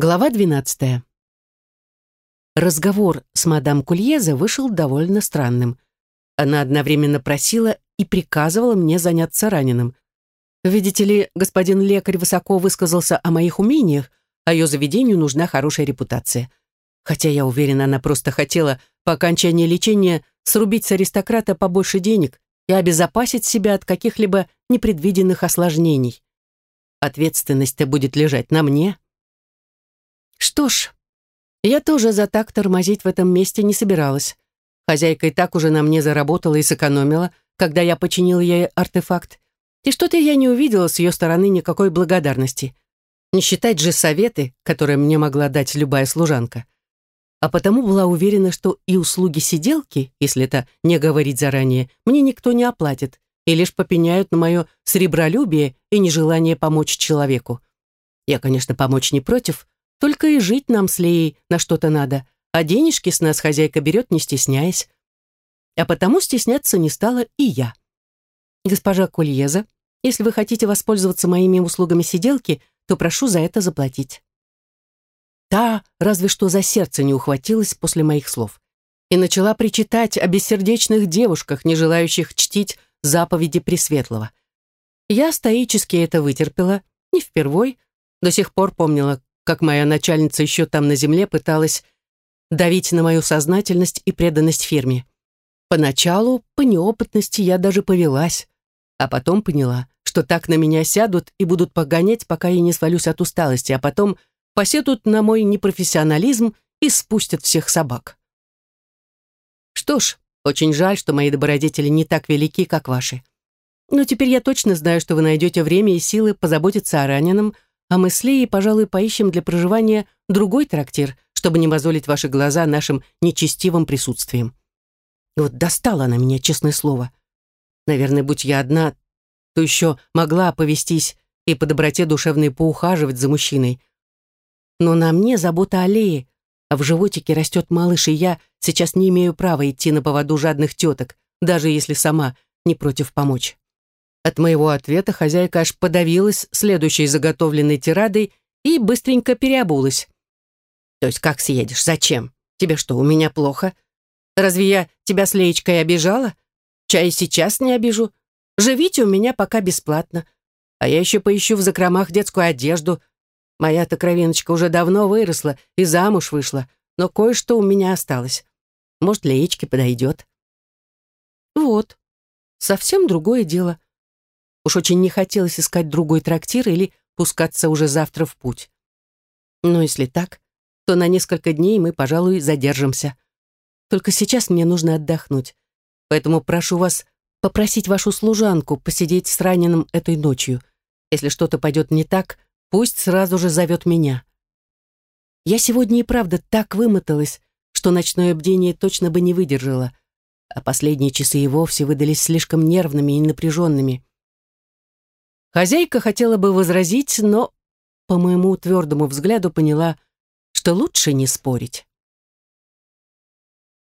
Глава 12. Разговор с мадам Кульеза вышел довольно странным. Она одновременно просила и приказывала мне заняться раненым. Видите ли, господин лекарь высоко высказался о моих умениях, а ее заведению нужна хорошая репутация. Хотя я уверена, она просто хотела по окончании лечения срубить с аристократа побольше денег и обезопасить себя от каких-либо непредвиденных осложнений. Ответственность-то будет лежать на мне. Что ж, я тоже за так тормозить в этом месте не собиралась. Хозяйка и так уже на мне заработала и сэкономила, когда я починила ей артефакт. И что-то я не увидела с ее стороны никакой благодарности. Не считать же советы, которые мне могла дать любая служанка. А потому была уверена, что и услуги сиделки, если это не говорить заранее, мне никто не оплатит и лишь попеняют на мое сребролюбие и нежелание помочь человеку. Я, конечно, помочь не против, только и жить нам с Леей на что-то надо, а денежки с нас хозяйка берет, не стесняясь. А потому стесняться не стала и я. Госпожа Кульеза, если вы хотите воспользоваться моими услугами сиделки, то прошу за это заплатить. Та разве что за сердце не ухватилась после моих слов и начала причитать о бессердечных девушках, не желающих чтить заповеди Пресветлого. Я стоически это вытерпела, не впервой, до сих пор помнила, как моя начальница еще там на земле пыталась давить на мою сознательность и преданность фирме. Поначалу, по неопытности, я даже повелась, а потом поняла, что так на меня сядут и будут погонять, пока я не свалюсь от усталости, а потом посетут на мой непрофессионализм и спустят всех собак. Что ж, очень жаль, что мои добродетели не так велики, как ваши. Но теперь я точно знаю, что вы найдете время и силы позаботиться о раненом, а мы с Леей, пожалуй, поищем для проживания другой трактир, чтобы не мозолить ваши глаза нашим нечестивым присутствием. И вот достала она меня, честное слово. Наверное, будь я одна, то еще могла повестись и по доброте душевной поухаживать за мужчиной. Но на мне забота о Лее, а в животике растет малыш, и я сейчас не имею права идти на поводу жадных теток, даже если сама не против помочь. От моего ответа хозяйка аж подавилась следующей заготовленной тирадой и быстренько переобулась. «То есть как съедешь? Зачем? Тебе что, у меня плохо? Разве я тебя с Леечкой обижала? Чай сейчас не обижу. Живите у меня пока бесплатно. А я еще поищу в закромах детскую одежду. Моя-то кровиночка уже давно выросла и замуж вышла, но кое-что у меня осталось. Может, Леечке подойдет». Вот, совсем другое дело. Уж очень не хотелось искать другой трактир или пускаться уже завтра в путь. Но если так, то на несколько дней мы, пожалуй, задержимся. Только сейчас мне нужно отдохнуть. Поэтому прошу вас попросить вашу служанку посидеть с раненым этой ночью. Если что-то пойдет не так, пусть сразу же зовет меня. Я сегодня и правда так вымоталась, что ночное бдение точно бы не выдержала, а последние часы и вовсе выдались слишком нервными и напряженными. Хозяйка хотела бы возразить, но, по моему твердому взгляду, поняла, что лучше не спорить.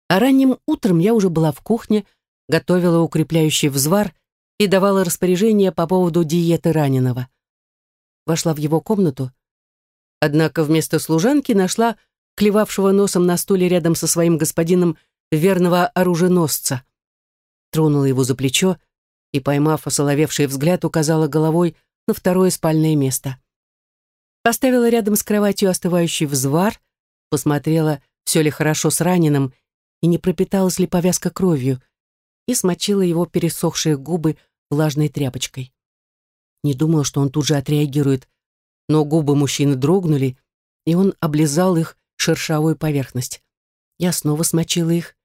А ранним утром я уже была в кухне, готовила укрепляющий взвар и давала распоряжение по поводу диеты раненого. Вошла в его комнату, однако вместо служанки нашла клевавшего носом на стуле рядом со своим господином верного оруженосца. Тронула его за плечо и, поймав осоловевший взгляд, указала головой на второе спальное место. Поставила рядом с кроватью остывающий взвар, посмотрела, все ли хорошо с раненым и не пропиталась ли повязка кровью, и смочила его пересохшие губы влажной тряпочкой. Не думала, что он тут же отреагирует, но губы мужчины дрогнули, и он облизал их шершавую поверхность. Я снова смочила их.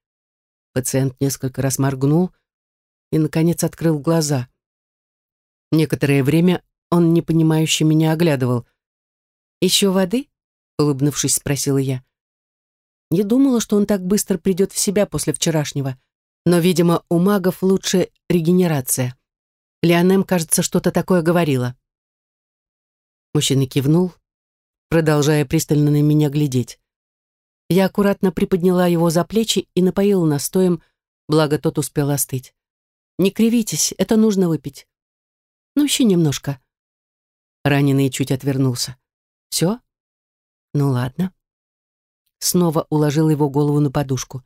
Пациент несколько раз моргнул, и, наконец, открыл глаза. Некоторое время он непонимающе меня оглядывал. «Еще воды?» — улыбнувшись, спросила я. Не думала, что он так быстро придет в себя после вчерашнего, но, видимо, у магов лучше регенерация. Леонем, кажется, что-то такое говорила. Мужчина кивнул, продолжая пристально на меня глядеть. Я аккуратно приподняла его за плечи и напоила настоем, благо тот успел остыть. Не кривитесь, это нужно выпить. Ну, еще немножко. Раненый чуть отвернулся. Все? Ну ладно. Снова уложил его голову на подушку.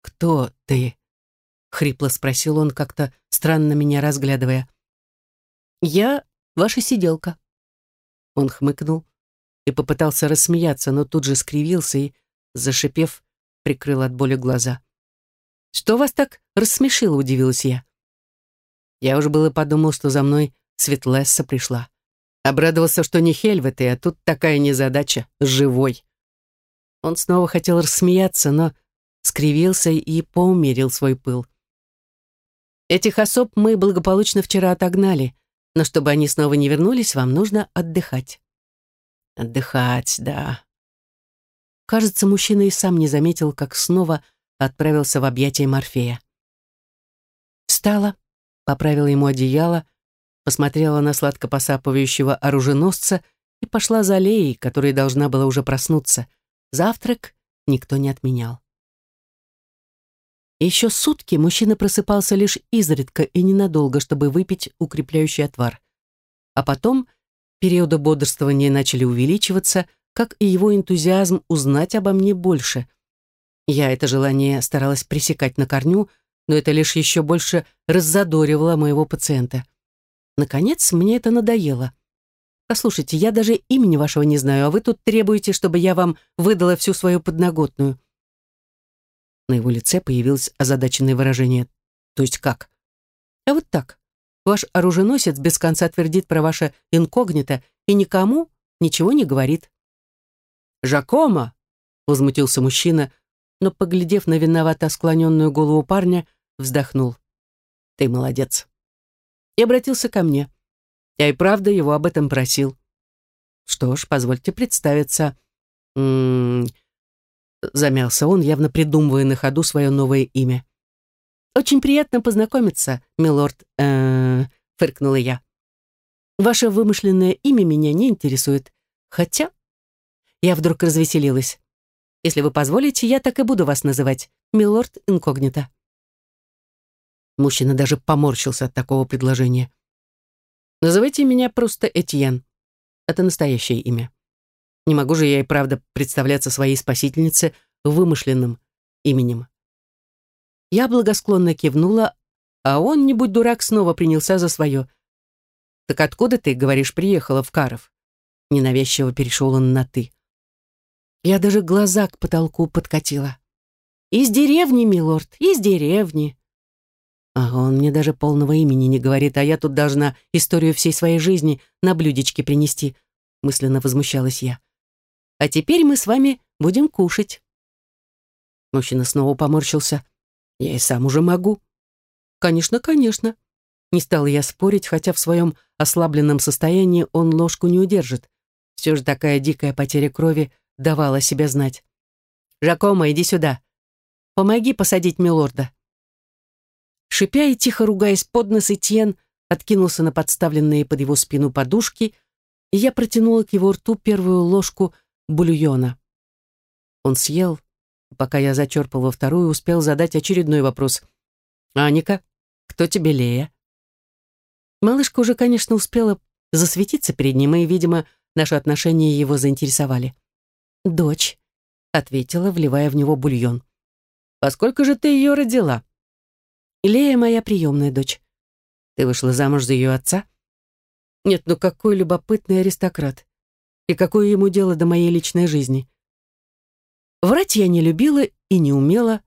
«Кто ты?» — хрипло спросил он, как-то странно меня разглядывая. «Я ваша сиделка». Он хмыкнул и попытался рассмеяться, но тут же скривился и, зашипев, прикрыл от боли глаза. «Что вас так рассмешило?» — удивилась я. Я уже было подумал, что за мной Светлесса пришла. Обрадовался, что не Хельвет, а тут такая незадача, живой. Он снова хотел рассмеяться, но скривился и поумерил свой пыл. Этих особ мы благополучно вчера отогнали, но чтобы они снова не вернулись, вам нужно отдыхать. Отдыхать, да. Кажется, мужчина и сам не заметил, как снова отправился в объятия Морфея. Встала, поправила ему одеяло, посмотрела на сладко посапывающего оруженосца и пошла за Леей, которая должна была уже проснуться. Завтрак никто не отменял. Еще сутки мужчина просыпался лишь изредка и ненадолго, чтобы выпить укрепляющий отвар. А потом периоды бодрствования начали увеличиваться, как и его энтузиазм узнать обо мне больше. Я это желание старалась пресекать на корню, но это лишь еще больше раззадоривало моего пациента. Наконец, мне это надоело. Послушайте, я даже имени вашего не знаю, а вы тут требуете, чтобы я вам выдала всю свою подноготную. На его лице появилось озадаченное выражение. То есть как? А вот так. Ваш оруженосец без конца твердит про ваше инкогнито и никому ничего не говорит. «Жакома!» — возмутился мужчина, но, поглядев на виновато склоненную голову парня, вздохнул. «Ты молодец». И обратился ко мне. Я и правда его об этом просил. Что ж, позвольте представиться. М -м -м, замялся он, явно придумывая на ходу свое новое имя. «Очень приятно познакомиться, милорд», э фыркнула я. «Ваше вымышленное имя меня не интересует, хотя...» Я вдруг развеселилась. «Если вы позволите, я так и буду вас называть, милорд инкогнито». Мужчина даже поморщился от такого предложения. «Называйте меня просто Этьен. Это настоящее имя. Не могу же я и правда представляться своей спасительнице вымышленным именем». Я благосклонно кивнула, а он, не будь дурак, снова принялся за свое. «Так откуда ты, говоришь, приехала в Каров?» Ненавязчиво перешел он на «ты». Я даже глаза к потолку подкатила. «Из деревни, милорд, из деревни». Ага, он мне даже полного имени не говорит, а я тут должна историю всей своей жизни на блюдечке принести, мысленно возмущалась я. А теперь мы с вами будем кушать. Мужчина снова поморщился. Я и сам уже могу. Конечно, конечно. Не стала я спорить, хотя в своем ослабленном состоянии он ложку не удержит. Все же такая дикая потеря крови давала себя знать. «Жакома, иди сюда. Помоги посадить милорда». Шипя и тихо ругаясь под нос, Этьен откинулся на подставленные под его спину подушки, и я протянула к его рту первую ложку бульона. Он съел, пока я зачерпал во вторую, успел задать очередной вопрос. «Аника, кто тебе Лея?» Малышка уже, конечно, успела засветиться перед ним, и, видимо, наши отношения его заинтересовали. «Дочь», — ответила, вливая в него бульон. «Поскольку же ты ее родила?» Лея моя приемная дочь. Ты вышла замуж за ее отца? Нет, ну какой любопытный аристократ. И какое ему дело до моей личной жизни? Врать я не любила и не умела,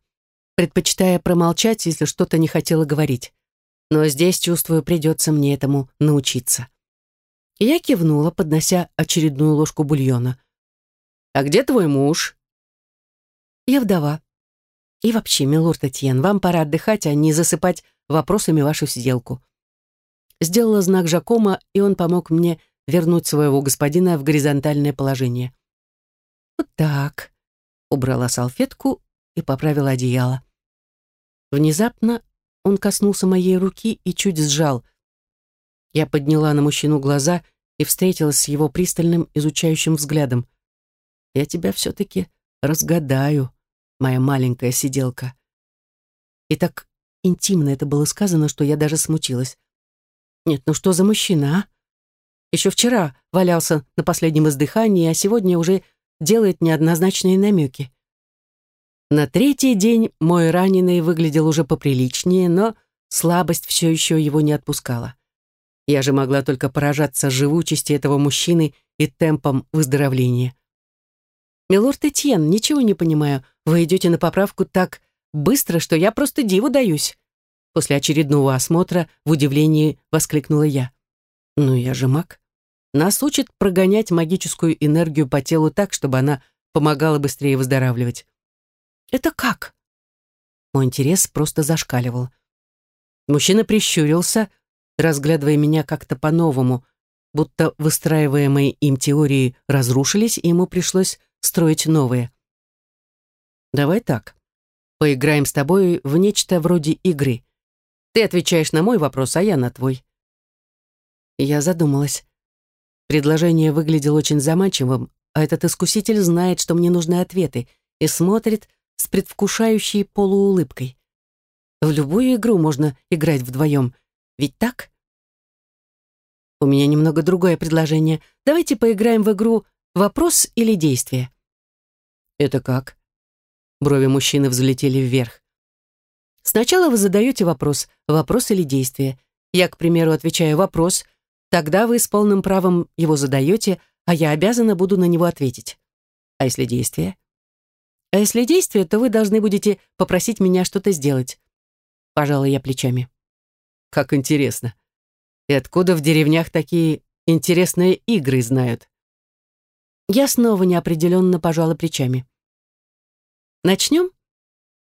предпочитая промолчать, если что-то не хотела говорить. Но здесь, чувствую, придется мне этому научиться. Я кивнула, поднося очередную ложку бульона. «А где твой муж?» «Я вдова», и вообще, милорд Этьен, вам пора отдыхать, а не засыпать вопросами вашу сделку. Сделала знак Жакома, и он помог мне вернуть своего господина в горизонтальное положение. Вот так. Убрала салфетку и поправила одеяло. Внезапно он коснулся моей руки и чуть сжал. Я подняла на мужчину глаза и встретилась с его пристальным изучающим взглядом. «Я тебя все-таки разгадаю», моя маленькая сиделка. И так интимно это было сказано, что я даже смутилась. Нет, ну что за мужчина, а? Еще вчера валялся на последнем издыхании, а сегодня уже делает неоднозначные намеки. На третий день мой раненый выглядел уже поприличнее, но слабость все еще его не отпускала. Я же могла только поражаться живучести этого мужчины и темпом выздоровления. «Милорд Этьен, ничего не понимаю. Вы идете на поправку так быстро, что я просто диву даюсь». После очередного осмотра в удивлении воскликнула я. «Ну, я же маг. Нас учат прогонять магическую энергию по телу так, чтобы она помогала быстрее выздоравливать». «Это как?» Мой интерес просто зашкаливал. Мужчина прищурился, разглядывая меня как-то по-новому, будто выстраиваемые им теории разрушились, и ему пришлось строить новые. «Давай так. Поиграем с тобой в нечто вроде игры. Ты отвечаешь на мой вопрос, а я на твой». Я задумалась. Предложение выглядело очень заманчивым, а этот искуситель знает, что мне нужны ответы, и смотрит с предвкушающей полуулыбкой. В любую игру можно играть вдвоем, ведь так? У меня немного другое предложение. Давайте поиграем в игру «Вопрос или действие». Это как? Брови мужчины взлетели вверх. Сначала вы задаете вопрос, вопрос или действие. Я, к примеру, отвечаю «вопрос», тогда вы с полным правом его задаете, а я обязана буду на него ответить. А если действие? А если действие, то вы должны будете попросить меня что-то сделать. Пожалуй, я плечами. Как интересно. И откуда в деревнях такие интересные игры знают? Я снова неопределенно пожала плечами. Начнем?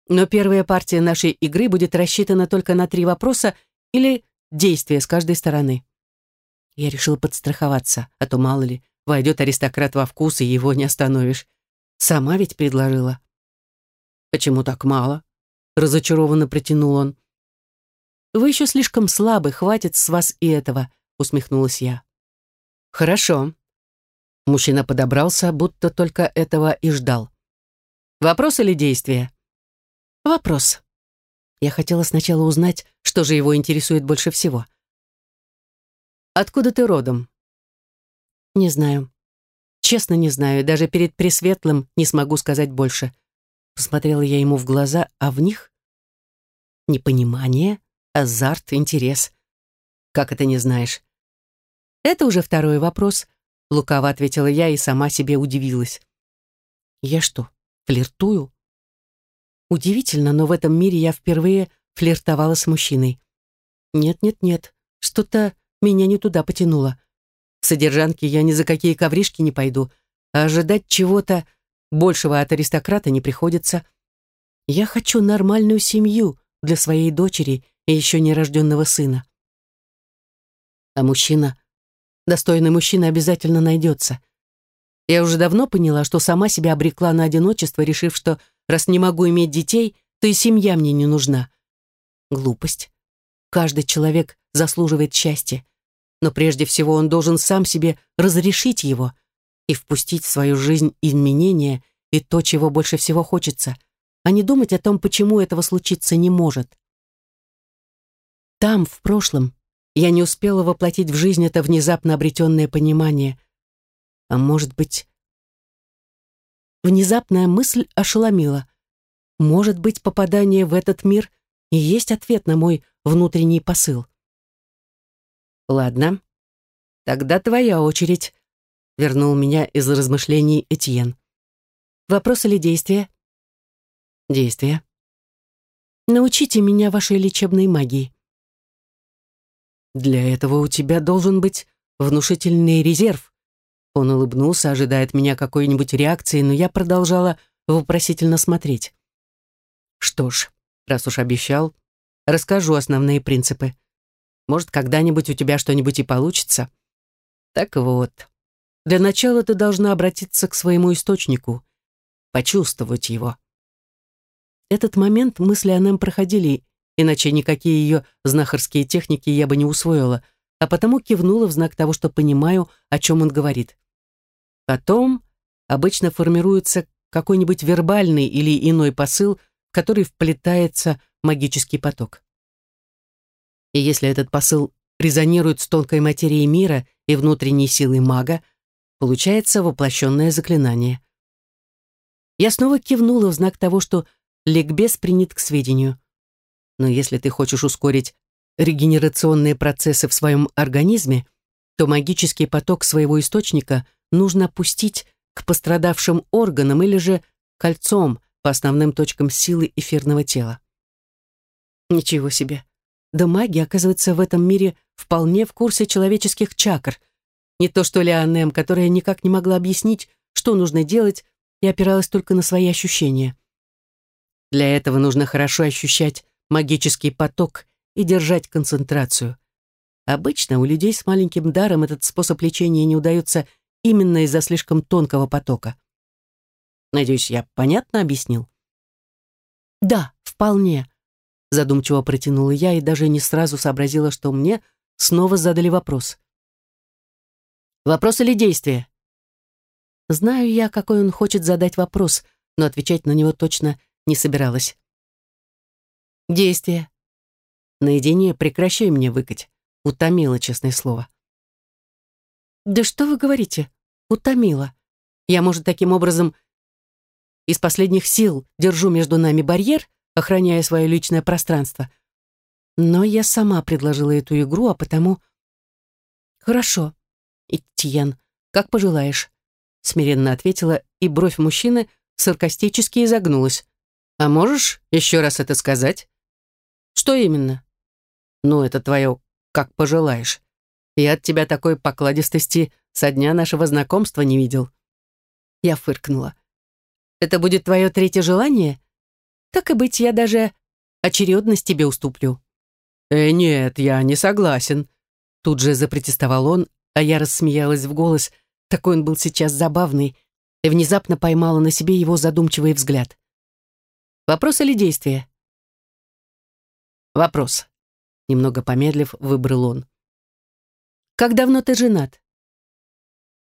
Но первая партия нашей игры будет рассчитана только на три вопроса или действия с каждой стороны. Я решила подстраховаться, а то, мало ли, войдет аристократ во вкус, и его не остановишь. Сама ведь предложила. «Почему так мало?» — разочарованно протянул он. «Вы еще слишком слабы, хватит с вас и этого», — усмехнулась я. «Хорошо». Мужчина подобрался, будто только этого и ждал. «Вопрос или действие?» «Вопрос». Я хотела сначала узнать, что же его интересует больше всего. «Откуда ты родом?» «Не знаю. Честно не знаю. Даже перед Пресветлым не смогу сказать больше». Посмотрела я ему в глаза, а в них непонимание, азарт, интерес. Как это не знаешь? Это уже второй вопрос, лукаво ответила я и сама себе удивилась. Я что, флиртую? Удивительно, но в этом мире я впервые флиртовала с мужчиной. Нет-нет-нет, что-то меня не туда потянуло. В содержанке я ни за какие ковришки не пойду, а ожидать чего-то большего от аристократа не приходится. Я хочу нормальную семью для своей дочери и еще нерожденного сына. А мужчина, достойный мужчина обязательно найдется. Я уже давно поняла, что сама себя обрекла на одиночество, решив, что раз не могу иметь детей, то и семья мне не нужна. Глупость. Каждый человек заслуживает счастья. Но прежде всего он должен сам себе разрешить его и впустить в свою жизнь изменения и то, чего больше всего хочется, а не думать о том, почему этого случиться не может. Там, в прошлом, я не успела воплотить в жизнь это внезапно обретенное понимание. А может быть... Внезапная мысль ошеломила. Может быть, попадание в этот мир и есть ответ на мой внутренний посыл. «Ладно, тогда твоя очередь», — вернул меня из размышлений Этьен. «Вопрос или действие?» «Действие». «Научите меня вашей лечебной магии». Для этого у тебя должен быть внушительный резерв. Он улыбнулся, ожидая от меня какой-нибудь реакции, но я продолжала вопросительно смотреть. Что ж, раз уж обещал, расскажу основные принципы. Может, когда-нибудь у тебя что-нибудь и получится. Так вот, для начала ты должна обратиться к своему источнику, почувствовать его. Этот момент мысли о нам проходили иначе никакие ее знахарские техники я бы не усвоила, а потому кивнула в знак того, что понимаю, о чем он говорит. Потом обычно формируется какой-нибудь вербальный или иной посыл, в который вплетается магический поток. И если этот посыл резонирует с тонкой материей мира и внутренней силой мага, получается воплощенное заклинание. Я снова кивнула в знак того, что ликбез принят к сведению. Но если ты хочешь ускорить регенерационные процессы в своем организме, то магический поток своего источника нужно пустить к пострадавшим органам или же кольцом по основным точкам силы эфирного тела. Ничего себе. Да маги, оказывается, в этом мире вполне в курсе человеческих чакр. Не то что Леонем, которая никак не могла объяснить, что нужно делать, и опиралась только на свои ощущения. Для этого нужно хорошо ощущать магический поток и держать концентрацию. Обычно у людей с маленьким даром этот способ лечения не удается именно из-за слишком тонкого потока. Надеюсь, я понятно объяснил? Да, вполне, задумчиво протянула я и даже не сразу сообразила, что мне снова задали вопрос. Вопрос или действие? Знаю я, какой он хочет задать вопрос, но отвечать на него точно не собиралась. Действие. Наедине прекращай мне выкать. Утомило, честное слово. Да что вы говорите? Утомило. Я, может, таким образом из последних сил держу между нами барьер, охраняя свое личное пространство. Но я сама предложила эту игру, а потому... Хорошо, Иттиен, как пожелаешь, смиренно ответила, и бровь мужчины саркастически изогнулась. А можешь еще раз это сказать? Что именно? Ну, это твое «как пожелаешь». Я от тебя такой покладистости со дня нашего знакомства не видел. Я фыркнула. Это будет твое третье желание? Так и быть, я даже очередность тебе уступлю. Э, нет, я не согласен. Тут же запротестовал он, а я рассмеялась в голос, такой он был сейчас забавный, и внезапно поймала на себе его задумчивый взгляд. Вопрос или действие? Вопрос. Немного помедлив, выбрал он. Как давно ты женат?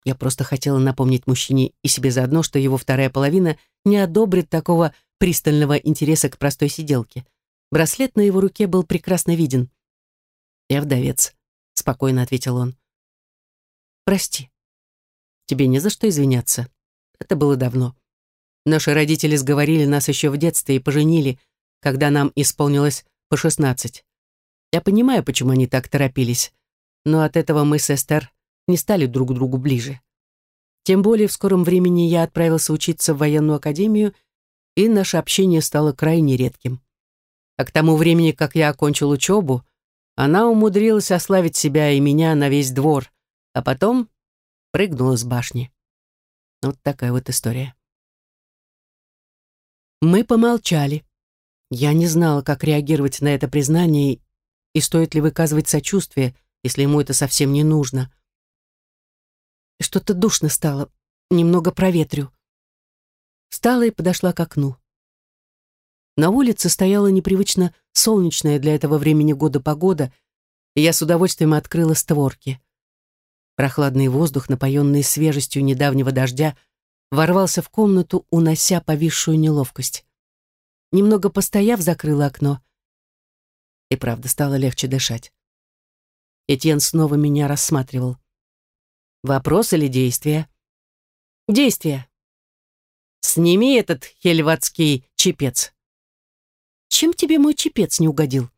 Я просто хотела напомнить мужчине и себе заодно, что его вторая половина не одобрит такого пристального интереса к простой сиделке. Браслет на его руке был прекрасно виден. «Я вдовец», — спокойно ответил он. «Прости. Тебе не за что извиняться. Это было давно. Наши родители сговорили нас еще в детстве и поженили, когда нам исполнилось по шестнадцать. Я понимаю, почему они так торопились, но от этого мы с Эстер не стали друг другу ближе. Тем более в скором времени я отправился учиться в военную академию, и наше общение стало крайне редким. А к тому времени, как я окончил учебу, она умудрилась ославить себя и меня на весь двор, а потом прыгнула с башни. Вот такая вот история. Мы помолчали. Я не знала, как реагировать на это признание и стоит ли выказывать сочувствие, если ему это совсем не нужно. Что-то душно стало. Немного проветрю. Встала и подошла к окну. На улице стояла непривычно солнечная для этого времени года погода, и я с удовольствием открыла створки. Прохладный воздух, напоенный свежестью недавнего дождя, ворвался в комнату, унося повисшую неловкость. Немного постояв, закрыла окно. И правда, стало легче дышать. Этьен снова меня рассматривал. Вопрос или действие? Действие. Сними этот хельватский чепец. Чем тебе мой чепец не угодил?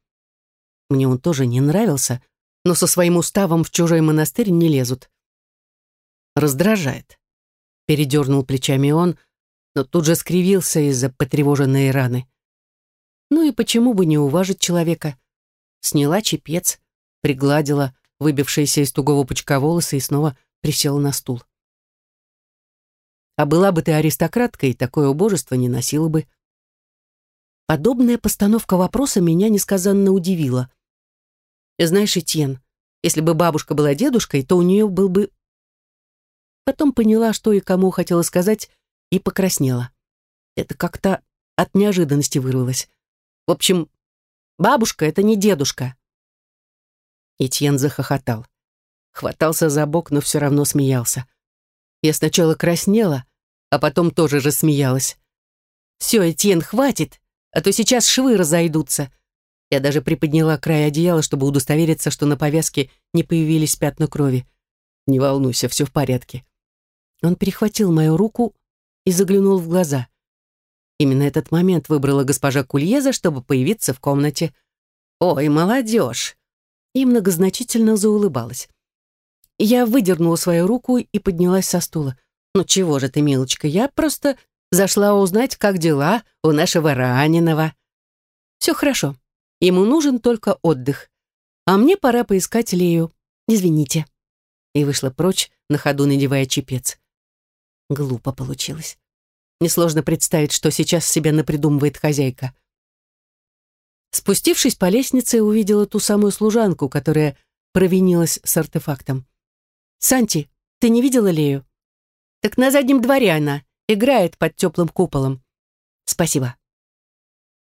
Мне он тоже не нравился, но со своим уставом в чужой монастырь не лезут. Раздражает. Передернул плечами он, но тут же скривился из-за потревоженной раны. Ну и почему бы не уважить человека? Сняла чепец, пригладила выбившиеся из тугого пучка волосы и снова присела на стул. А была бы ты аристократкой, такое убожество не носила бы. Подобная постановка вопроса меня несказанно удивила. Знаешь, Этьен, если бы бабушка была дедушкой, то у нее был бы... Потом поняла, что и кому хотела сказать, и покраснела. Это как-то от неожиданности вырвалось. В общем, бабушка — это не дедушка. Этьен захохотал хватался за бок, но все равно смеялся. Я сначала краснела, а потом тоже рассмеялась. «Все, Этьен, хватит, а то сейчас швы разойдутся». Я даже приподняла край одеяла, чтобы удостовериться, что на повязке не появились пятна крови. «Не волнуйся, все в порядке». Он перехватил мою руку и заглянул в глаза. Именно этот момент выбрала госпожа Кульеза, чтобы появиться в комнате. «Ой, молодежь!» И многозначительно заулыбалась. Я выдернула свою руку и поднялась со стула. «Ну чего же ты, милочка, я просто зашла узнать, как дела у нашего раненого. Все хорошо, ему нужен только отдых. А мне пора поискать Лею. Извините». И вышла прочь, на ходу надевая чепец. Глупо получилось. Несложно представить, что сейчас себе напридумывает хозяйка. Спустившись по лестнице, увидела ту самую служанку, которая провинилась с артефактом. «Санти, ты не видела Лею?» «Так на заднем дворе она, играет под теплым куполом». «Спасибо».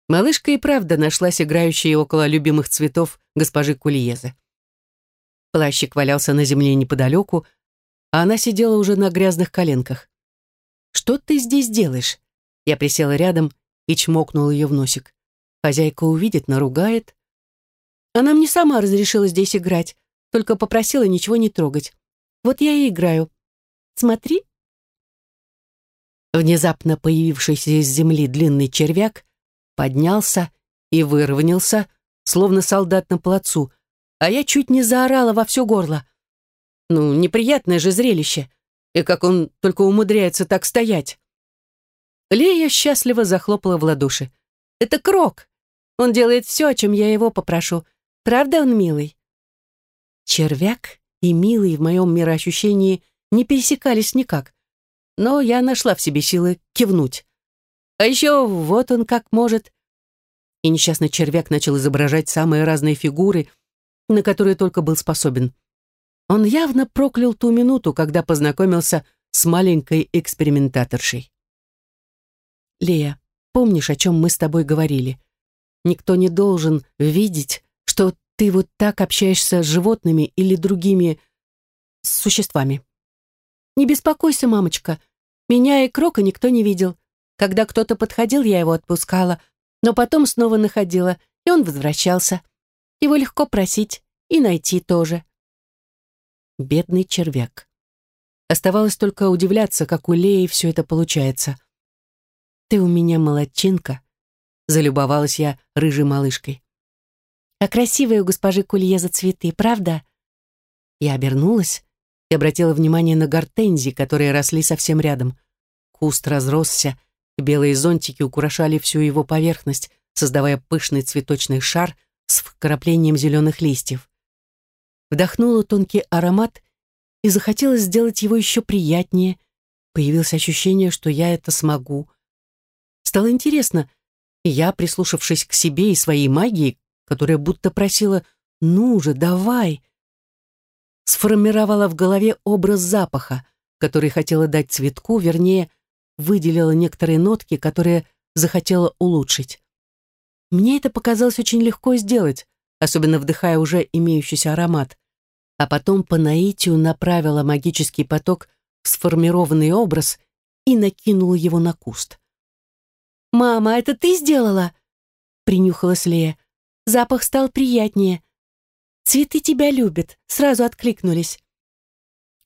Малышка и правда нашлась играющей около любимых цветов госпожи Кулиезы. Плащик валялся на земле неподалеку, а она сидела уже на грязных коленках. «Что ты здесь делаешь?» Я присела рядом и чмокнула ее в носик. Хозяйка увидит, наругает. Она мне сама разрешила здесь играть, только попросила ничего не трогать. Вот я и играю. Смотри. Внезапно появившийся из земли длинный червяк поднялся и выровнялся, словно солдат на плацу, а я чуть не заорала во все горло. Ну, неприятное же зрелище. И как он только умудряется так стоять. Лея счастливо захлопала в ладоши. «Это Крок. Он делает все, о чем я его попрошу. Правда он милый?» Червяк и милый в моем мироощущении не пересекались никак. Но я нашла в себе силы кивнуть. А еще вот он как может. И несчастный червяк начал изображать самые разные фигуры, на которые только был способен. Он явно проклял ту минуту, когда познакомился с маленькой экспериментаторшей. «Лея, помнишь, о чем мы с тобой говорили? Никто не должен видеть, что ты вот так общаешься с животными или другими существами. Не беспокойся, мамочка. Меня и Крока никто не видел. Когда кто-то подходил, я его отпускала, но потом снова находила, и он возвращался. Его легко просить и найти тоже. Бедный червяк. Оставалось только удивляться, как у Леи все это получается. «Ты у меня молодчинка», — залюбовалась я рыжей малышкой. «А красивые у госпожи Кулье цветы, правда?» Я обернулась и обратила внимание на гортензии, которые росли совсем рядом. Куст разросся, белые зонтики украшали всю его поверхность, создавая пышный цветочный шар с вкраплением зеленых листьев вдохнула тонкий аромат и захотелось сделать его еще приятнее. Появилось ощущение, что я это смогу. Стало интересно, и я, прислушавшись к себе и своей магии, которая будто просила «ну же, давай», сформировала в голове образ запаха, который хотела дать цветку, вернее, выделила некоторые нотки, которые захотела улучшить. Мне это показалось очень легко сделать, особенно вдыхая уже имеющийся аромат а потом по наитию направила магический поток в сформированный образ и накинула его на куст. «Мама, это ты сделала?» — принюхалась Лея. «Запах стал приятнее. Цветы тебя любят», — сразу откликнулись.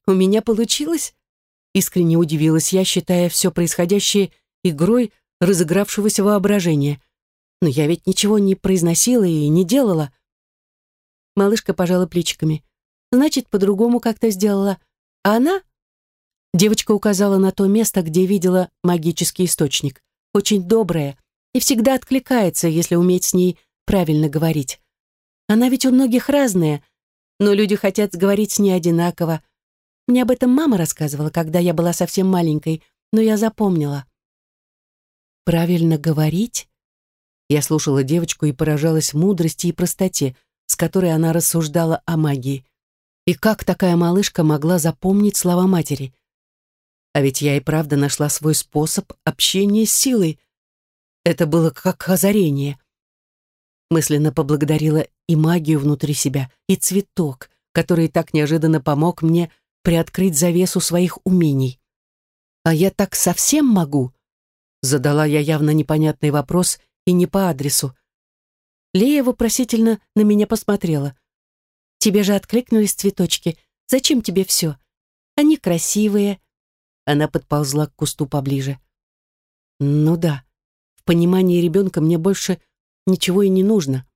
«У меня получилось?» — искренне удивилась я, считая все происходящее игрой разыгравшегося воображения. «Но я ведь ничего не произносила и не делала». Малышка пожала плечиками значит, по-другому как-то сделала. А она? Девочка указала на то место, где видела магический источник. Очень добрая и всегда откликается, если уметь с ней правильно говорить. Она ведь у многих разная, но люди хотят говорить с ней одинаково. Мне об этом мама рассказывала, когда я была совсем маленькой, но я запомнила. Правильно говорить? Я слушала девочку и поражалась мудрости и простоте, с которой она рассуждала о магии. И как такая малышка могла запомнить слова матери? А ведь я и правда нашла свой способ общения с силой. Это было как озарение. Мысленно поблагодарила и магию внутри себя, и цветок, который так неожиданно помог мне приоткрыть завесу своих умений. «А я так совсем могу?» Задала я явно непонятный вопрос и не по адресу. Лея вопросительно на меня посмотрела. Тебе же откликнулись цветочки. Зачем тебе все? Они красивые. Она подползла к кусту поближе. Ну да, понимании ребенка мне больше ничего и не нужно.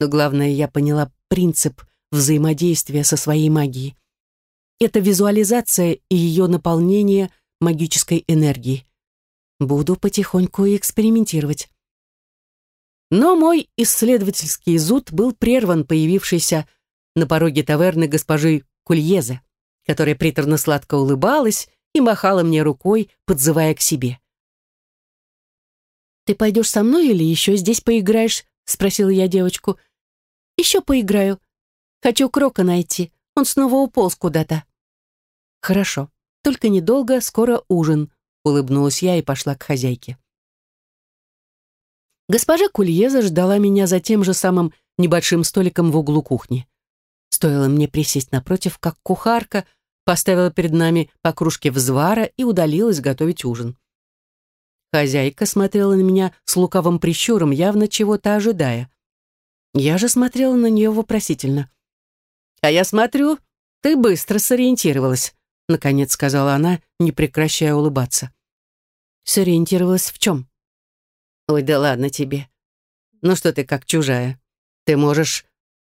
Но главное, я поняла принцип взаимодействия со своей магией. Это визуализация и ее наполнение магической энергией. Буду потихоньку экспериментировать. Но мой исследовательский зуд был прерван появившейся на пороге таверны госпожи Кульезе, которая приторно-сладко улыбалась и махала мне рукой, подзывая к себе. «Ты пойдешь со мной или еще здесь поиграешь?» — спросила я девочку. «Еще поиграю. Хочу Крока найти. Он снова уполз куда-то». «Хорошо. Только недолго, скоро ужин», — улыбнулась я и пошла к хозяйке. Госпожа Кульеза ждала меня за тем же самым небольшим столиком в углу кухни. Стоило мне присесть напротив, как кухарка поставила перед нами по кружке взвара и удалилась готовить ужин. Хозяйка смотрела на меня с лукавым прищуром, явно чего-то ожидая. Я же смотрела на нее вопросительно. «А я смотрю, ты быстро сориентировалась», — наконец сказала она, не прекращая улыбаться. «Сориентировалась в чем?» «Ой, да ладно тебе. Ну что ты как чужая? Ты можешь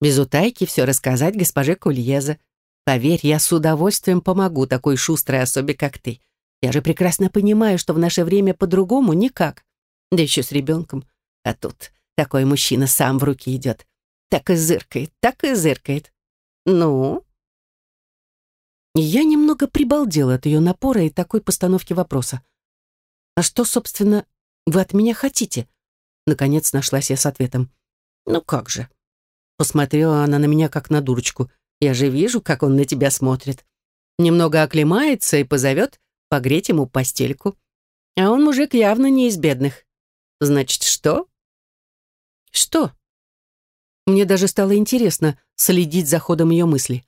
без утайки все рассказать госпоже Кульеза. Поверь, я с удовольствием помогу такой шустрой особе, как ты. Я же прекрасно понимаю, что в наше время по-другому никак. Да еще с ребенком. А тут такой мужчина сам в руки идет. Так и зыркает, так и зыркает. Ну? Я немного прибалдела от ее напора и такой постановки вопроса. А что, собственно, вы от меня хотите? Наконец нашлась я с ответом. Ну как же? Посмотрела она на меня, как на дурочку. Я же вижу, как он на тебя смотрит. Немного оклемается и позовет погреть ему постельку. А он мужик явно не из бедных. Значит, что? Что? Мне даже стало интересно следить за ходом ее мысли.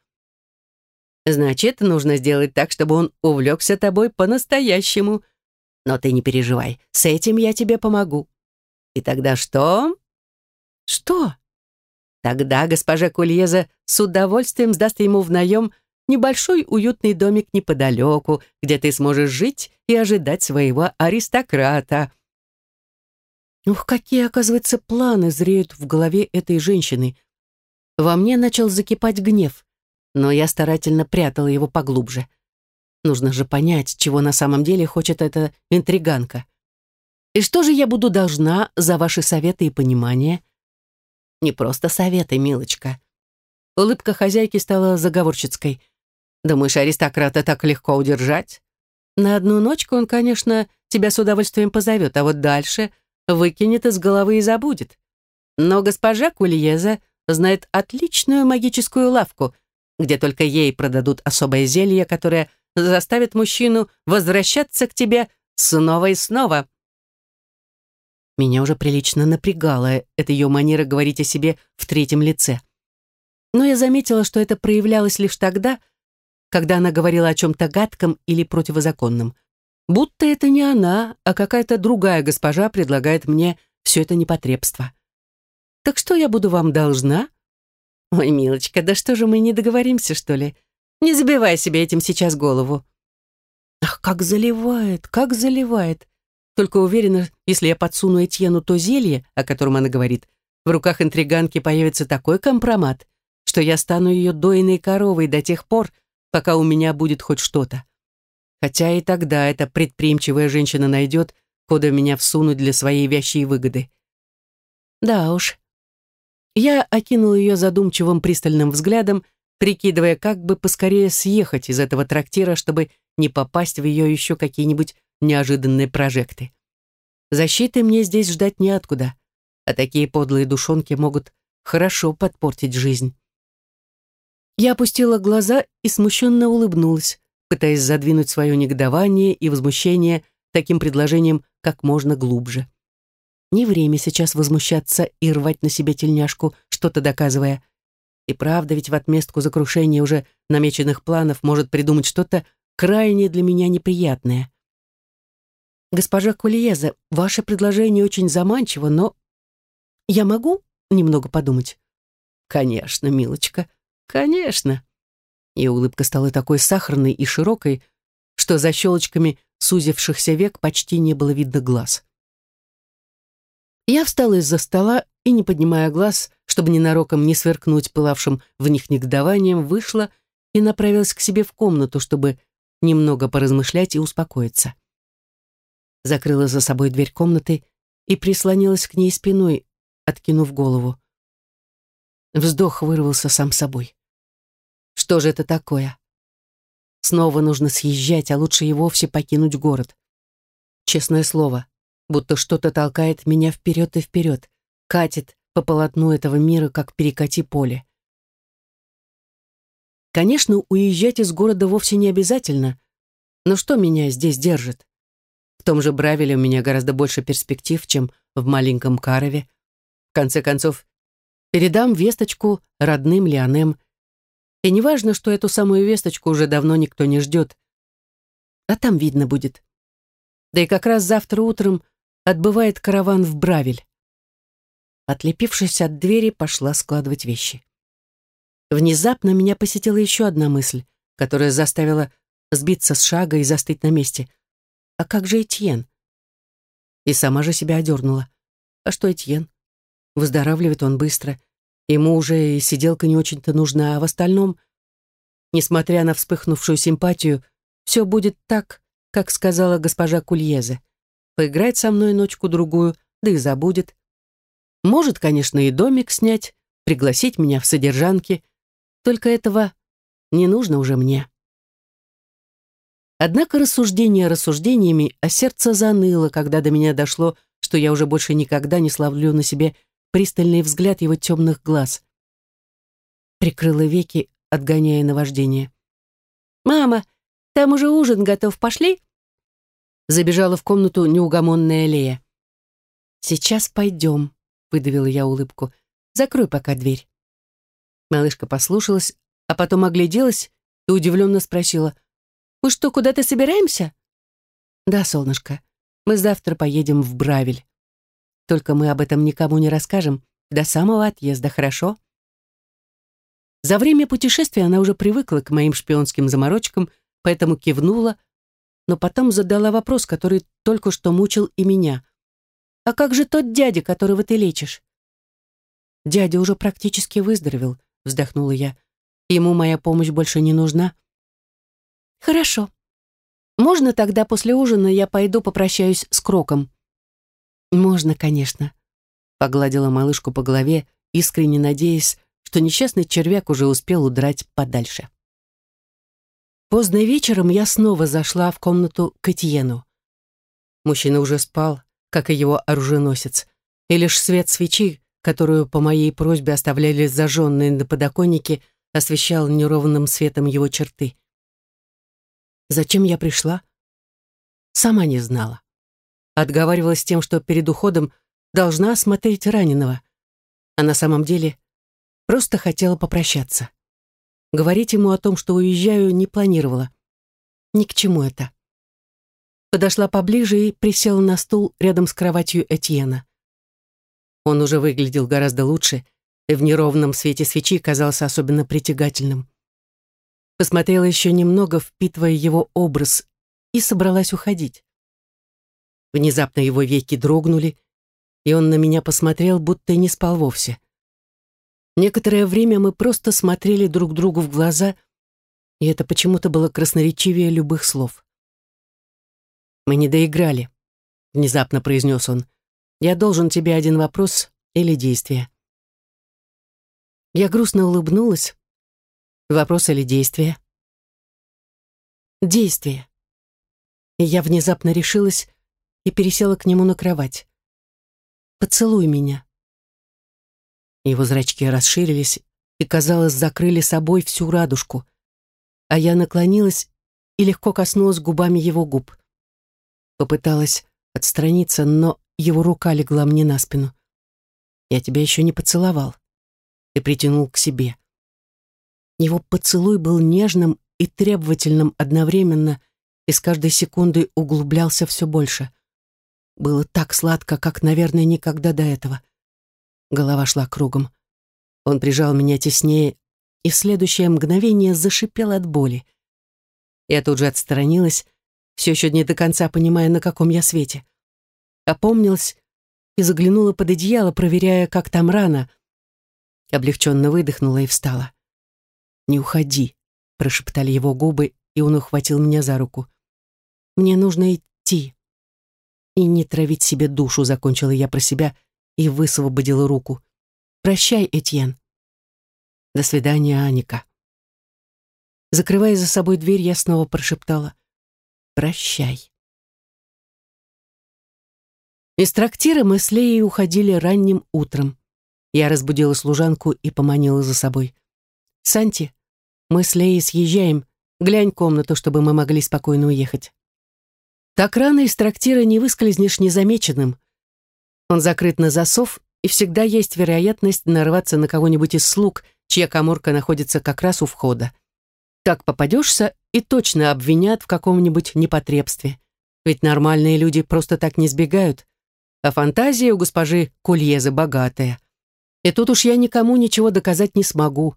Значит, нужно сделать так, чтобы он увлекся тобой по-настоящему. Но ты не переживай, с этим я тебе помогу. И тогда что? Что? Тогда госпожа Кульеза с удовольствием сдаст ему в наем небольшой уютный домик неподалеку, где ты сможешь жить и ожидать своего аристократа. Ух, какие, оказывается, планы зреют в голове этой женщины. Во мне начал закипать гнев, но я старательно прятала его поглубже. Нужно же понять, чего на самом деле хочет эта интриганка. И что же я буду должна за ваши советы и понимание? Не просто советы, милочка. Улыбка хозяйки стала заговорщицкой. Думаешь, аристократа так легко удержать? На одну ночку он, конечно, тебя с удовольствием позовет, а вот дальше выкинет из головы и забудет. Но госпожа Кульеза знает отличную магическую лавку, где только ей продадут особое зелье, которое заставит мужчину возвращаться к тебе снова и снова. Меня уже прилично напрягала эта ее манера говорить о себе в третьем лице. Но я заметила, что это проявлялось лишь тогда, когда она говорила о чем-то гадком или противозаконном. Будто это не она, а какая-то другая госпожа предлагает мне все это непотребство. Так что я буду вам должна? Ой, милочка, да что же мы не договоримся, что ли? Не забивай себе этим сейчас голову. Ах, как заливает, как заливает. Только уверена, если я подсуну Этьену то зелье, о котором она говорит, в руках интриганки появится такой компромат, что я стану ее дойной коровой до тех пор, пока у меня будет хоть что-то. Хотя и тогда эта предприимчивая женщина найдет, куда меня всунуть для своей вящей выгоды. Да уж. Я окинул ее задумчивым пристальным взглядом, прикидывая, как бы поскорее съехать из этого трактира, чтобы не попасть в ее еще какие-нибудь неожиданные прожекты. Защиты мне здесь ждать неоткуда, а такие подлые душонки могут хорошо подпортить жизнь. Я опустила глаза и смущенно улыбнулась, пытаясь задвинуть свое негодование и возмущение таким предложением как можно глубже. Не время сейчас возмущаться и рвать на себе тельняшку, что-то доказывая. И правда ведь в отместку за крушение уже намеченных планов может придумать что-то крайне для меня неприятное. Госпожа Кулиеза, ваше предложение очень заманчиво, но... Я могу немного подумать? Конечно, милочка, «Конечно». И улыбка стала такой сахарной и широкой, что за щелочками сузившихся век почти не было видно глаз. Я встала из-за стола и, не поднимая глаз, чтобы ненароком не сверкнуть пылавшим в них негодованием, вышла и направилась к себе в комнату, чтобы немного поразмышлять и успокоиться. Закрыла за собой дверь комнаты и прислонилась к ней спиной, откинув голову. Вздох вырвался сам собой. Что же это такое? Снова нужно съезжать, а лучше и вовсе покинуть город. Честное слово, будто что-то толкает меня вперед и вперед, катит по полотну этого мира, как перекати поле. Конечно, уезжать из города вовсе не обязательно, но что меня здесь держит? В том же Бравеле у меня гораздо больше перспектив, чем в маленьком Карове. В конце концов, передам весточку родным Леонем. И неважно, что эту самую весточку уже давно никто не ждет. А там видно будет. Да и как раз завтра утром отбывает караван в Бравель. Отлепившись от двери, пошла складывать вещи. Внезапно меня посетила еще одна мысль, которая заставила сбиться с шага и застыть на месте. А как же Этьен? И сама же себя одернула. А что Этьен? Выздоравливает он быстро. Ему уже и сиделка не очень-то нужна, а в остальном, несмотря на вспыхнувшую симпатию, все будет так, как сказала госпожа Кульезе. Поиграет со мной ночку-другую, да и забудет. Может, конечно, и домик снять, пригласить меня в содержанки. Только этого не нужно уже мне. Однако рассуждения рассуждениями, а сердце заныло, когда до меня дошло, что я уже больше никогда не славлю на себе пристальный взгляд его темных глаз. Прикрыла веки, отгоняя наваждение. «Мама, там уже ужин готов, пошли?» Забежала в комнату неугомонная Лея. «Сейчас пойдем», — выдавила я улыбку. «Закрой пока дверь». Малышка послушалась, а потом огляделась и удивленно спросила. «Мы что, куда-то собираемся?» «Да, солнышко, мы завтра поедем в Бравель. Только мы об этом никому не расскажем до самого отъезда, хорошо?» За время путешествия она уже привыкла к моим шпионским заморочкам, поэтому кивнула, но потом задала вопрос, который только что мучил и меня. «А как же тот дядя, которого ты лечишь?» «Дядя уже практически выздоровел», — вздохнула я. «Ему моя помощь больше не нужна». «Хорошо. Можно тогда после ужина я пойду попрощаюсь с Кроком?» «Можно, конечно», — погладила малышку по голове, искренне надеясь, что несчастный червяк уже успел удрать подальше. Поздно вечером я снова зашла в комнату к Этьену. Мужчина уже спал, как и его оруженосец, и лишь свет свечи, которую по моей просьбе оставляли зажженные на подоконнике, освещал неровным светом его черты. Зачем я пришла? Сама не знала. Отговаривалась тем, что перед уходом должна осмотреть раненого, а на самом деле просто хотела попрощаться. Говорить ему о том, что уезжаю, не планировала. Ни к чему это. Подошла поближе и присела на стул рядом с кроватью Этьена. Он уже выглядел гораздо лучше и в неровном свете свечи казался особенно притягательным. Посмотрела еще немного, впитывая его образ, и собралась уходить. Внезапно его веки дрогнули, и он на меня посмотрел, будто не спал вовсе. Некоторое время мы просто смотрели друг другу в глаза, и это почему-то было красноречивее любых слов. «Мы не доиграли», — внезапно произнес он. «Я должен тебе один вопрос или действие». Я грустно улыбнулась. Вопрос или действие? Действие. Я внезапно решилась и пересела к нему на кровать. «Поцелуй меня». Его зрачки расширились и, казалось, закрыли собой всю радужку. А я наклонилась и легко коснулась губами его губ. Попыталась отстраниться, но его рука легла мне на спину. «Я тебя еще не поцеловал» и притянул к себе. Его поцелуй был нежным и требовательным одновременно и с каждой секундой углублялся все больше. Было так сладко, как, наверное, никогда до этого. Голова шла кругом. Он прижал меня теснее и в следующее мгновение зашипел от боли. Я тут же отстранилась, все еще не до конца понимая, на каком я свете. Опомнилась и заглянула под одеяло, проверяя, как там рана. Облегченно выдохнула и встала. «Не уходи», — прошептали его губы, и он ухватил меня за руку. «Мне нужно идти». «И не травить себе душу», — закончила я про себя и высвободила руку. «Прощай, Этьен». «До свидания, Аника». Закрывая за собой дверь, я снова прошептала «Прощай». Из трактира мы с Леей уходили ранним утром. Я разбудила служанку и поманила за собой. «Санти, мы с Леей съезжаем. Глянь комнату, чтобы мы могли спокойно уехать». Так рано из трактира не выскользнешь незамеченным. Он закрыт на засов, и всегда есть вероятность нарваться на кого-нибудь из слуг, чья коморка находится как раз у входа. Так попадешься и точно обвинят в каком-нибудь непотребстве. Ведь нормальные люди просто так не сбегают. А фантазия у госпожи Кульезы богатая. И тут уж я никому ничего доказать не смогу.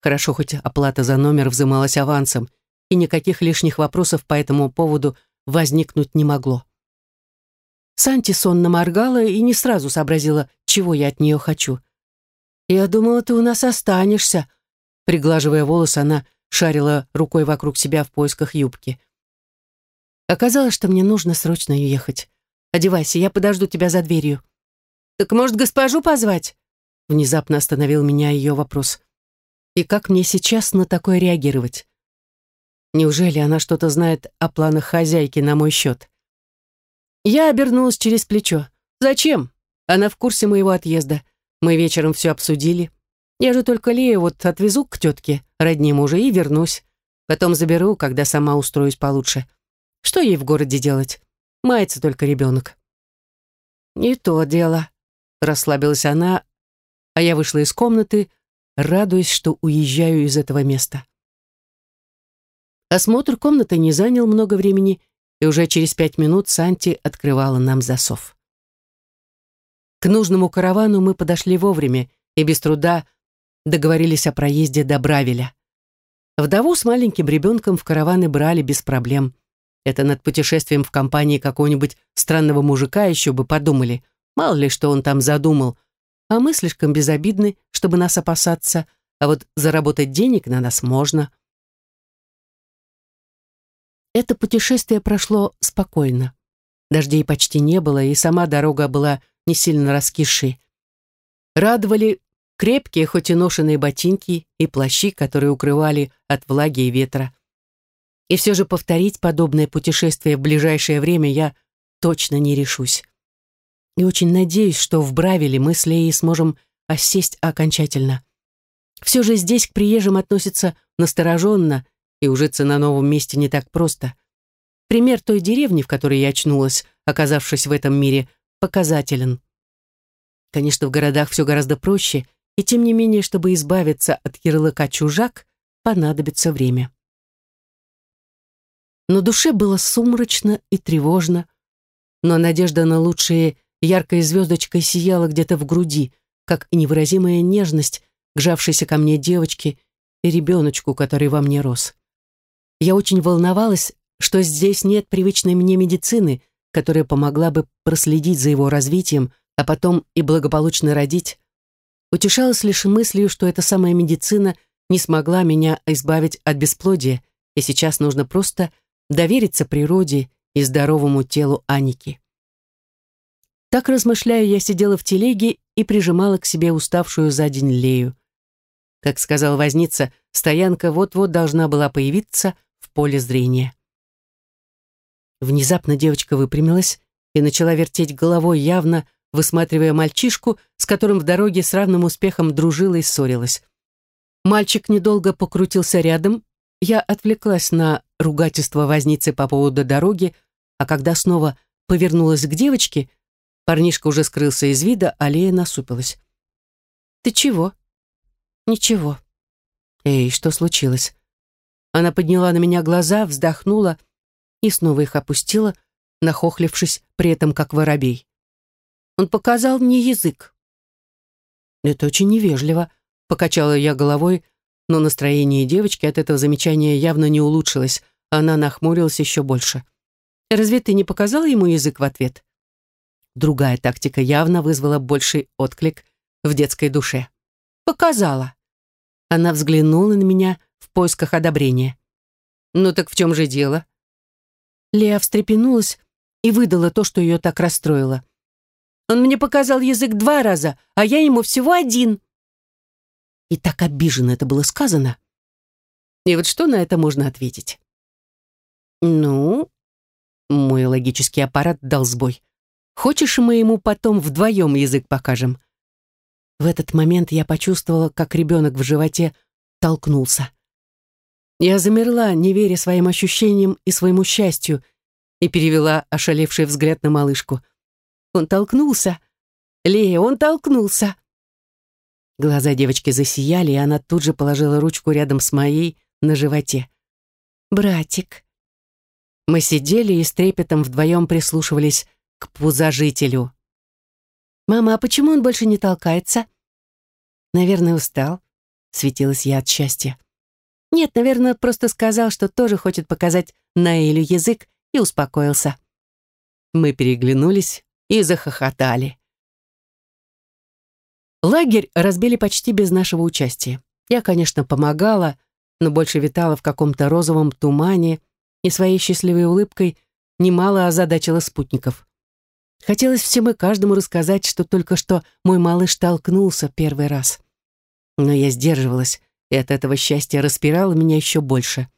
Хорошо, хоть оплата за номер взымалась авансом, и никаких лишних вопросов по этому поводу возникнуть не могло. Санти сонно моргала и не сразу сообразила, чего я от нее хочу. «Я думала, ты у нас останешься», Приглаживая волосы, она шарила рукой вокруг себя в поисках юбки. Оказалось, что мне нужно срочно уехать. Одевайся, я подожду тебя за дверью. Так может, госпожу позвать? Внезапно остановил меня ее вопрос. И как мне сейчас на такое реагировать? Неужели она что-то знает о планах хозяйки на мой счет? Я обернулась через плечо. Зачем? Она в курсе моего отъезда. Мы вечером все обсудили. Я же только Лею вот отвезу к тетке, родни мужа, и вернусь. Потом заберу, когда сама устроюсь получше. Что ей в городе делать? Мается только ребенок. Не то дело, расслабилась она, а я вышла из комнаты, радуясь, что уезжаю из этого места. Осмотр комнаты не занял много времени, и уже через пять минут Санти открывала нам засов. К нужному каравану мы подошли вовремя и без труда договорились о проезде до Бравеля. Вдову с маленьким ребенком в караваны брали без проблем. Это над путешествием в компании какого-нибудь странного мужика еще бы подумали. Мало ли, что он там задумал. А мы слишком безобидны, чтобы нас опасаться. А вот заработать денег на нас можно. Это путешествие прошло спокойно. Дождей почти не было, и сама дорога была не сильно раскисшей. Радовали крепкие, хоть и ношенные ботинки и плащи, которые укрывали от влаги и ветра. И все же повторить подобное путешествие в ближайшее время я точно не решусь. И очень надеюсь, что в Бравиле мы с Леей сможем осесть окончательно. Все же здесь к приезжим относятся настороженно, и ужиться на новом месте не так просто. Пример той деревни, в которой я очнулась, оказавшись в этом мире, показателен. Конечно, в городах все гораздо проще, и тем не менее, чтобы избавиться от ярлыка «чужак», понадобится время. На душе было сумрачно и тревожно, но надежда на лучшее яркой звездочкой сияла где-то в груди, как невыразимая нежность к жавшейся ко мне девочке и ребеночку, который во мне рос. Я очень волновалась, что здесь нет привычной мне медицины, которая помогла бы проследить за его развитием, а потом и благополучно родить, утешалась лишь мыслью, что эта самая медицина не смогла меня избавить от бесплодия, и сейчас нужно просто довериться природе и здоровому телу Аники. Так размышляя, я сидела в телеге и прижимала к себе уставшую за день Лею. Как сказал возница, стоянка вот-вот должна была появиться в поле зрения. Внезапно девочка выпрямилась и начала вертеть головой, явно высматривая мальчишку, с которым в дороге с равным успехом дружила и ссорилась. Мальчик недолго покрутился рядом, я отвлеклась на ругательство возницы по поводу дороги, а когда снова повернулась к девочке, парнишка уже скрылся из вида, а Лея насупилась. «Ты чего?» «Ничего». «Эй, что случилось?» Она подняла на меня глаза, вздохнула и снова их опустила, нахохлившись при этом как воробей. Он показал мне язык. Это очень невежливо, покачала я головой, но настроение девочки от этого замечания явно не улучшилось, она нахмурилась еще больше. «Разве ты не показала ему язык в ответ?» Другая тактика явно вызвала больший отклик в детской душе. «Показала». Она взглянула на меня в поисках одобрения. «Ну так в чем же дело?» Леа встрепенулась и выдала то, что ее так расстроило. «Он мне показал язык два раза, а я ему всего один». И так обиженно это было сказано. И вот что на это можно ответить? «Ну...» Мой логический аппарат дал сбой. «Хочешь, мы ему потом вдвоем язык покажем?» В этот момент я почувствовала, как ребенок в животе толкнулся. Я замерла, не веря своим ощущениям и своему счастью, и перевела ошалевший взгляд на малышку. «Он толкнулся! Лея, он толкнулся!» Глаза девочки засияли, и она тут же положила ручку рядом с моей на животе. «Братик». Мы сидели и с трепетом вдвоем прислушивались к пузожителю. «Мама, а почему он больше не толкается?» «Наверное, устал», — светилась я от счастья. «Нет, наверное, просто сказал, что тоже хочет показать Наэлю язык и успокоился». Мы переглянулись и захохотали. Лагерь разбили почти без нашего участия. Я, конечно, помогала, но больше витала в каком-то розовом тумане и своей счастливой улыбкой немало озадачила спутников. Хотелось всем и каждому рассказать, что только что мой малыш толкнулся первый раз. Но я сдерживалась, и от этого счастья распирало меня еще больше.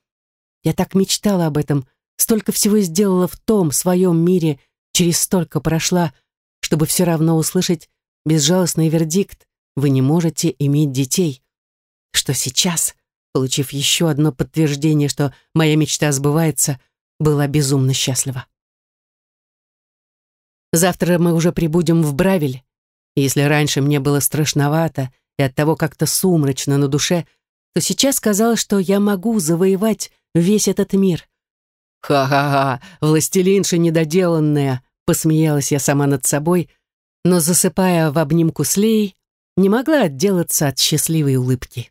Я так мечтала об этом, столько всего сделала в том своем мире, через столько прошла, чтобы все равно услышать безжалостный вердикт «Вы не можете иметь детей», что сейчас получив еще одно подтверждение, что моя мечта сбывается, была безумно счастлива. Завтра мы уже прибудем в Бравель. Если раньше мне было страшновато и от того как-то сумрачно на душе, то сейчас казалось, что я могу завоевать весь этот мир. «Ха-ха-ха, властелинша недоделанная!» — посмеялась я сама над собой, но, засыпая в обнимку с Леей, не могла отделаться от счастливой улыбки.